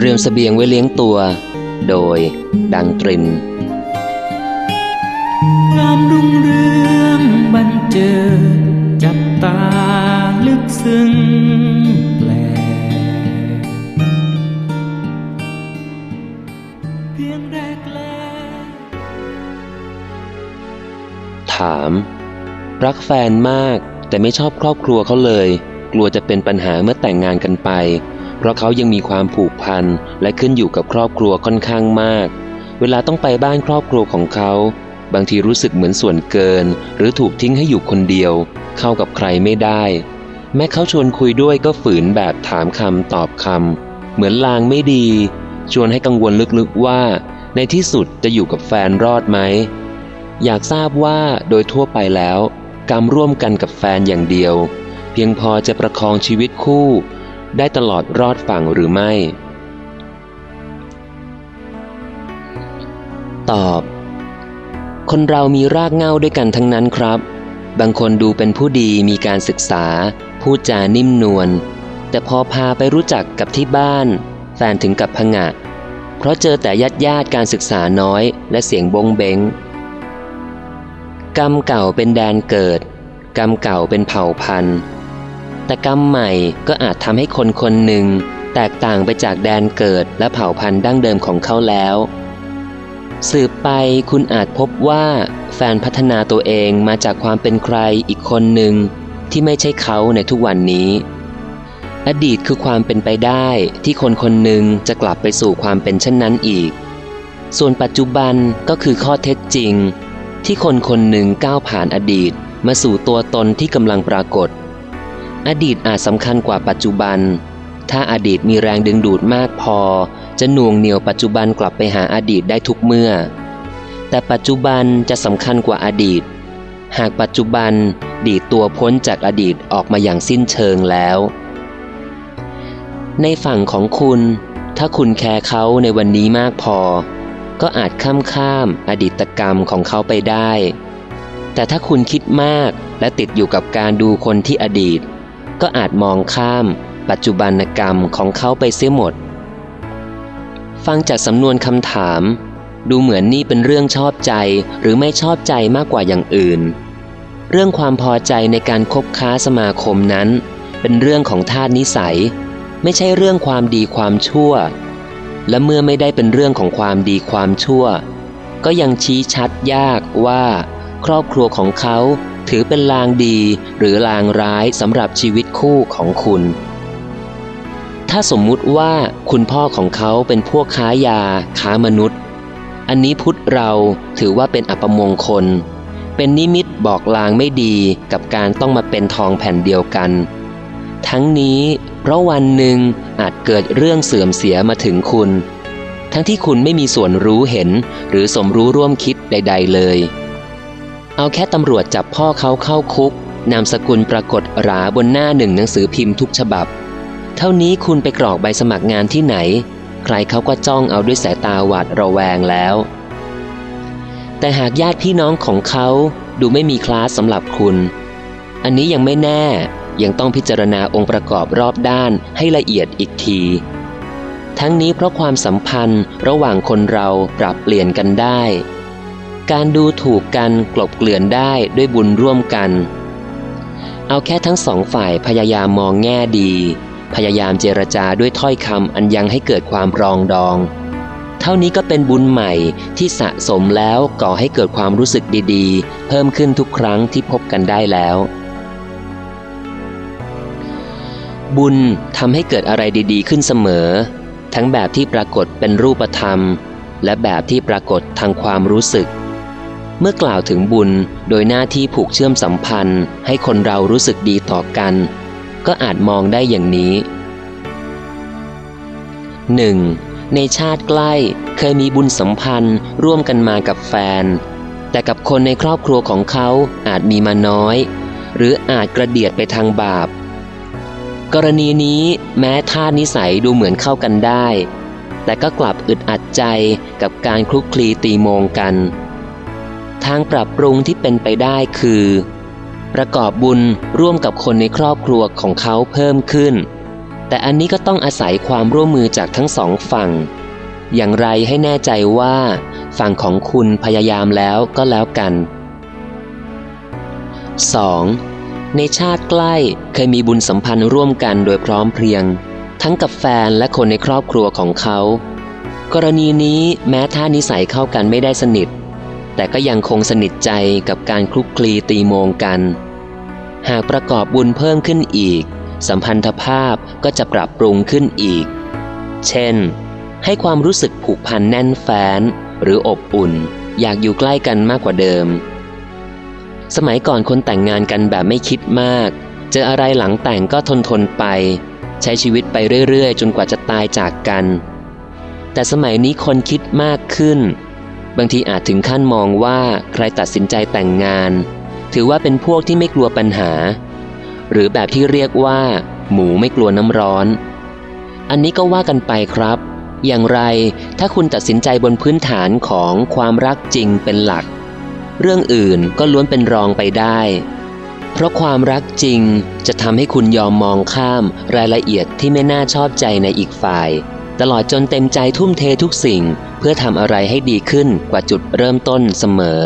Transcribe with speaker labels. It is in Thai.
Speaker 1: เตรียมสเสบียงไว้เลี้ยงตัว โดย ดังตริน
Speaker 2: งามรุ่งเรืองบันเจิดจับตาลึกซึ้งแปลเพียงแรกแล
Speaker 1: ถาม รักแฟนมากแต่ไม่ชอบครอบครัวเขาเลย กลัวจะเป็นปัญหาเมื่อแต่งงานกันไป เพราะเขายังมีความผูกพันและขึ้นอยู่กับครอบครัวค่อนข้างมาก เวลาต้องไปบ้านครอบครัวของเขา บางทีรู้สึกเหมือนส่วนเกิน หรือถูกทิ้งให้อยู่คนเดียว เข้ากับใครไม่ได้ แม้เขาชวนคุยด้วยก็ฝืนแบบถามคำตอบคำเหมือนลางไม่ดี ชวนให้กังวลลึกๆว่า ในที่สุดจะอยู่กับแฟนรอดไหมอยากทราบว่าโดยทั่วไปแล้ว กรรมร่วมกันกับแฟนอย่างเดียว เพียงพอจะประคองชีวิตคู่ ได้ตลอดรอดฝั่งหรือไม่ ตอบ คนเรามีรากเง้าด้วยกันทั้งนั้นครับ บางคนดูเป็นผู้ดีมีการศึกษา พูดจานิ่มนวล แต่พอพาไปรู้จักกับที่บ้าน แฟนถึงกับพงะ เพราะเจอแต่ญาติญาติการศึกษาน้อยและเสียงบงเบงกรรมเก่าเป็นแดนเกิด กรรมเก่าเป็นเผ่าพันธุ์ ต่กรรมใหม่ก็อาจทำให้คนคนหนึ่ง แตกต่างไปจากแดนเกิดและเผ่าพันธุ์ดั้งเดิมของเขาแล้ว สืบไปคุณอาจพบว่า แฟนพัฒนาตัวเองมาจากความเป็นใครอีกคนหนึ่ง ที่ไม่ใช่เขาในทุกวันนี้ อดีตคือความเป็นไปได้ที่คนคนหนึ่งจะกลับไปสู่ความเป็นเช่นนั้นอีก ส่วนปัจจุบันก็คือข้อเท็จจริง ที่คนคนหนึ่งก้าวผ่านอดีตมาสู่ตัวตนที่กำลังปรากฏ อดีตอาจสำคัญกว่าปัจจุบัน ถ้าอดีตมีแรงดึงดูดมากพอ จะหน่วงเหนี่ยวปัจจุบันกลับไปหาอดีตได้ทุกเมื่อ แต่ปัจจุบันจะสำคัญกว่าอดีต หากปัจจุบันดีตัวพ้นจากอดีตออกมาอย่างสิ้นเชิงแล้ว ในฝั่งของคุณ ถ้าคุณแคร์เขาในวันนี้มากพอ ก็อาจข้ามข้ามอดีตกรรมของเขาไปได้ แต่ถ้าคุณคิดมากและติดอยู่กับการดูคนที่อดีต ก็อาจมองข้าม ปัจจุบันกรรมของเขาไปเสียหมด ฟังจากสำนวนคำถาม ดูเหมือนนี่เป็นเรื่องชอบใจหรือไม่ชอบใจมากกว่าอย่างอื่น เรื่องความพอใจในการคบค้าสมาคมนั้น เป็นเรื่องของธาตุนิสัย ไม่ใช่เรื่องความดีความชั่ว และเมื่อไม่ได้เป็นเรื่องของความดีความชั่ว ก็ยังชี้ชัดยากว่า ครอบครัวของเขา ถือเป็นลางดีหรือลางร้ายสำหรับชีวิตคู่ของคุณ ถ้าสมมุติว่าคุณพ่อของเขาเป็นพวกค้ายา ค้ามนุษย์ อันนี้พุทธเราถือว่าเป็นอัปมงคล เป็นนิมิตบอกลางไม่ดีกับการต้องมาเป็นทองแผ่นเดียวกัน ทั้งนี้เพราะวันหนึ่งอาจเกิดเรื่องเสื่อมเสียมาถึงคุณ ทั้งที่คุณไม่มีส่วนรู้เห็นหรือสมรู้ร่วมคิดใด ๆ เลย เอาแค่ตำรวจจับพ่อเขาเข้าคุก นามสกุลปรากฏราบนหน้าหนึ่งหนังสือพิมพ์ทุกฉบับ เท่านี้คุณไปกรอกใบสมัครงานที่ไหน ใครเขาก็จ้องเอาด้วยสายตาหวาดระแวงแล้ว แต่หากญาติพี่น้องของเขาดูไม่มีคลาสสำหรับคุณ อันนี้ยังไม่แน่ ยังต้องพิจารณาองค์ประกอบรอบด้านให้ละเอียดอีกทีทั้งนี้เพราะความสัมพันธ์ระหว่างคนเราปรับเปลี่ยนกันได้ การดูถูกกันกลบเกลื่อนได้ด้วยบุญร่วมกัน เอาแค่ทั้งสองฝ่ายพยายามมองแง่ดี พยายามเจรจาด้วยถ้อยคำอันยังให้เกิดความรองดอง เท่านี้ก็เป็นบุญใหม่ที่สะสมแล้วก่อให้เกิดความรู้สึกดีๆ เพิ่มขึ้นทุกครั้งที่พบกันได้แล้ว บุญทำให้เกิดอะไรดีๆ ขึ้นเสมอ ทั้งแบบที่ปรากฏเป็นรูปธรรมและแบบที่ปรากฏทางความรู้สึก เมื่อกล่าวถึงบุญโดยหน้าที่ผูกเชื่อมสัมพันธ์ ให้คนเรารู้สึกดีต่อกัน ก็อาจมองได้อย่างนี้ 1. ในชาติใกล้เคยมีบุญสัมพันธ์ร่วมกันมากับแฟน แต่กับคนในครอบครัวของเขาอาจมีมาน้อย หรืออาจกระเดียดไปทางบาป กรณีนี้แม้ท่านิสัยดูเหมือนเข้ากันได้ แต่ก็กลับอึดอัดใจกับการคลุกคลีตีโมงกัน ทางปรับปรุงที่เป็นไปได้คือ ประกอบบุญร่วมกับคนในครอบครัวของเขาเพิ่มขึ้น แต่อันนี้ก็ต้องอาศัยความร่วมมือจากทั้งสองฝั่ง อย่างไรให้แน่ใจว่า ฝั่งของคุณพยายามแล้วก็แล้วกัน 2. ในชาติใกล้เคยมีบุญสัมพันธ์ร่วมกันโดยพร้อมเพรียง ทั้งกับแฟนและคนในครอบครัวของเขา กรณีนี้แม้ท่านิสัยเข้ากันไม่ได้สนิท แต่ก็ยังคงสนิทใจกับการคลุกคลีตีโมงกัน หากประกอบบุญเพิ่มขึ้นอีก สัมพันธภาพก็จะปรับปรุงขึ้นอีก เช่น ให้ความรู้สึกผูกพันแน่นแฟ้น หรืออบอุ่น อยากอยู่ใกล้กันมากกว่าเดิม สมัยก่อนคนแต่งงานกันแบบไม่คิดมาก เจออะไรหลังแต่งก็ทนทนไป ใช้ชีวิตไปเรื่อยๆ จนกว่าจะตายจากกัน แต่สมัยนี้คนคิดมากขึ้น บางทีอาจถึงขั้นมองว่าใครตัดสินใจแต่งงาน ถือว่าเป็นพวกที่ไม่กลัวปัญหา หรือแบบที่เรียกว่า หมูไม่กลัวน้ำร้อน อันนี้ก็ว่ากันไปครับ อย่างไรถ้าคุณตัดสินใจบนพื้นฐานของความรักจริงเป็นหลัก เรื่องอื่นก็ล้วนเป็นรองไปได้ เพราะความรักจริงจะทำให้คุณยอมมองข้ามรายละเอียดที่ไม่น่าชอบใจในอีกฝ่าย ตลอดจนเต็มใจทุ่มเททุกสิ่ง เพื่อทำอะไรให้ดีขึ้นกว่าจุดเริ่มต้นเสมอ